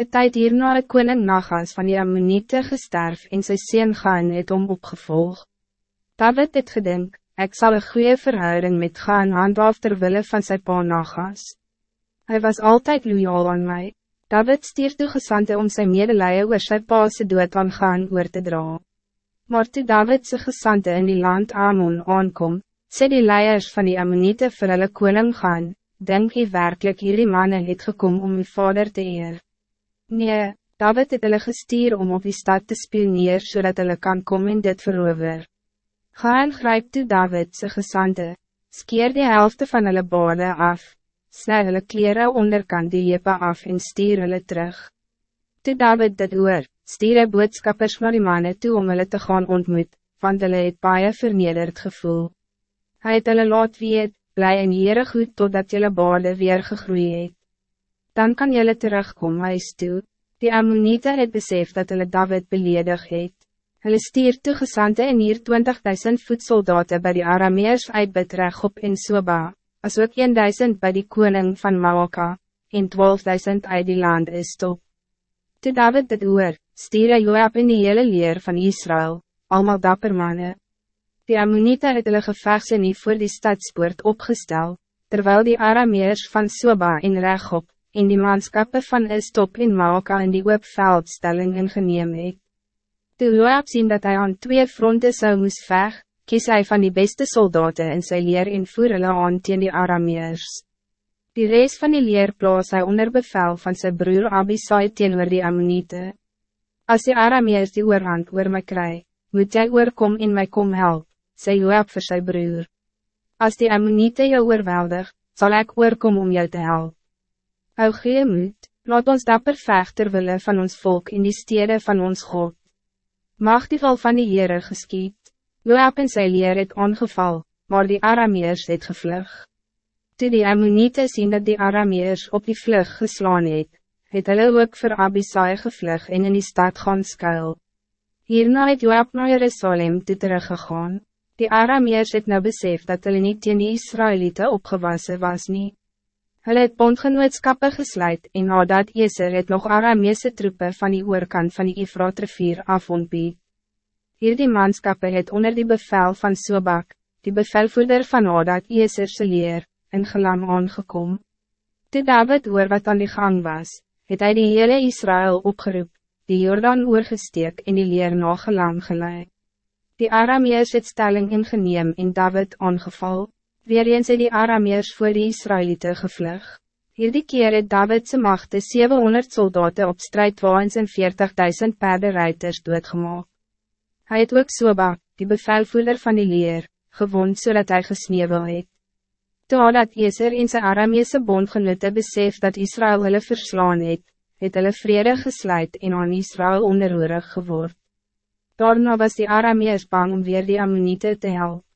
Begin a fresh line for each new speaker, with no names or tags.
Het tijd hierna het koning Nagas van die Ammonite gesterf en sy sien gaan het om opgevolg. David het gedink, ik zal een goede verhouding met gaan handhaaf terwille van sy pa Nagas. Hij was altijd loyaal aan mij. David stier toe gesante om sy medelije oor sy pa se dood aan gaan oor te dra. Maar toe David sy gesante in die land Amon aankom, sê die leiers van die Ammonite vir hulle koning gaan, denk jy werkelijk hierdie manne het gekom om uw vader te eer. Nee, David het hulle gestuur om op die stad te spioneer zodat hulle kan komen en dit verover. Gaan grijp toe David sy gesante, skeer die helft van hulle bade af, snij hulle kleren onderkant die jeppe af en stuur hulle terug. Toe David dit hoor, stuur hy boodskappers naar die manne toe om hulle te gaan ontmoet, want hulle het baie vernederd gevoel. Hij het hulle laat weet, bly en Heere goed totdat julle baarde weer gegroei het. Dan kan julle terugkom huis toe, die Ammonite het besef dat hulle David beledig het. Hulle stuur toegesante en hier 20.000 voedsoldaten bij die Arameers uit Betreg op in Soba, as ook 1000 bij die koning van Maoka, en 12.000 uit die land is top. Toe David dit hoor, stuur hy Joab in die hele leer van Israël, allemaal dapper manne. Die Ammonite het hulle gevegse nie voor die stadspoort opgestel, terwijl die Arameers van Soba en Rechop, en die manskappe van Istop en Maoka in die oopveldstelling ingeneem het. Toe Joab sien dat hij aan twee fronten zou moes veg, kies hy van die beste soldaten in sy leer en voer hulle aan teen die Arameers. Die rest van die leer plaas hy onder bevel van zijn broer Abisai teenoor die Ammonite. Als die Arameers die oorhand oor my kry, moet jy oorkom en my kom help, sê Joab vir sy broer. Als die Ammonite jou oorweldig, zal ik oorkom om jou te helpen. Hou gee moed, laat ons dapper vechter willen van ons volk in die steden van ons God. Mag die val van die Heere geskiet. Joab en sy leer het ongeval, maar die Arameers het gevlug. Toe die Ammonite sien dat die Arameers op die vlug geslaan het, het hulle ook vir Abisai gevlug en in die stad gaan skuil. Hierna het Joab na Jerusalem toe teruggegaan. Die Arameers het nou besef dat hulle niet teen die Israëlieten opgewassen was nie. Hulle het bondgenootskappe gesluit en nadat Eser het nog Arameese troepen van die oorkant van die Ifrat rivier af ontbied. Hierdie manskappe het onder die bevel van Sobak, die bevelvoerder van Hadad Eeserse leer, in gelam aangekom. Toe David oor wat aan die gang was, het hij die hele Israël opgeroep, die Jordaan oorgesteek en die leer na gelam geleid. Die Arameers het stelling ingeneem en David aangeval, weer eens het die Arameers voor die Israëlieten gevlug. Hierdie keer het Davidse machte 700 soldaten op strijdwaans en 40.000 paardenrijders doodgemaak. Hij het ook Soba, die bevelvoerder van die leer, gewond zodat hij gesneeuwel het. Toe dat Eser in zijn Arameese bondgenote besef dat Israël hulle verslaan het, het hulle vrede gesluit en aan Israël onderhoorig geword. Daarna was die Arameers bang om weer die Ammonite te helpen.